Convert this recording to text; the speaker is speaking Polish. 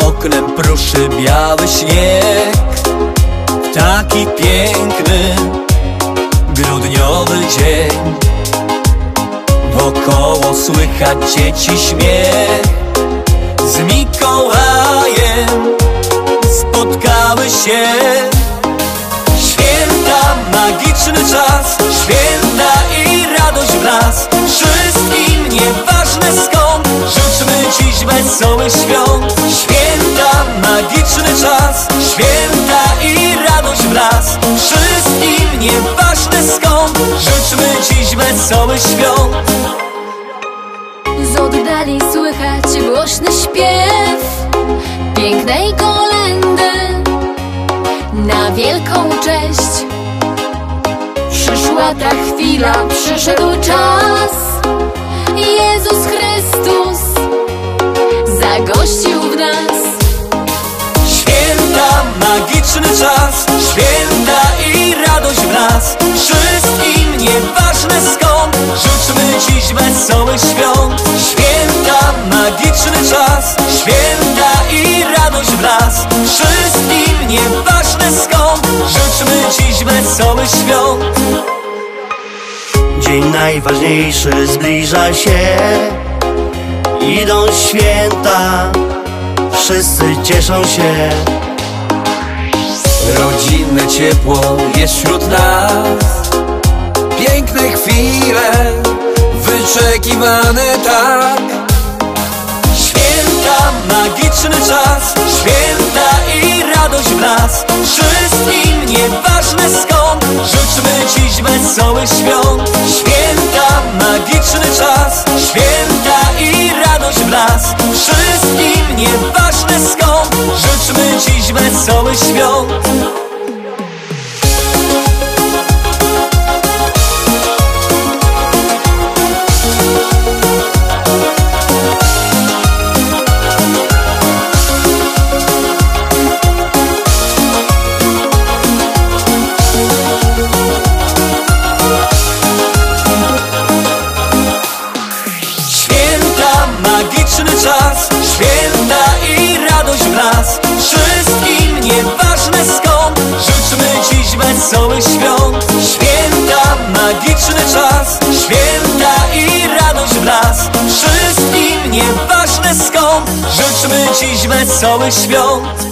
oknem pruszy biały śnieg. Taki piękny grudniowy dzień. Wokoło słychać dzieci śmiech. Z Mikołajem spotkały się. Święta, magiczny czas Święta dziś wesołych świąt. Święta, magiczny czas. Święta i radość wraz. Wszystkim nieważne skąd. Życzmy dziś wesołych świąt. Z oddali słychać głośny śpiew Pięknej kolendy. Na wielką cześć Przyszła ta chwila, przyszedł czas. Jezus Chrystus magiczny czas. Święta i radość wraz Wszystkim nieważne skąd. Życzmy dziś wesołych świąt. Święta, magiczny czas. Święta i radość wraz Wszystkim nieważne skąd. Życzmy dziś wesołych świąt. Dzień najważniejszy zbliża się. Idą święta. Wszyscy cieszą się Rodzinne ciepło jest wśród nas. Piękne chwile Wyczekiwane tak. Święta, magiczny czas. Święta i radość wraz Wszystkim nieważne skąd. Życzmy dziś wesołych świąt wesołych świąt. Magiczny czas Święta i radość wraz Wszystkim dziś wesołych świąt. Święta, magiczny czas. Święta i radość wraz Wszystkim nieważne skąd. Życzmy dziś wesołych świąt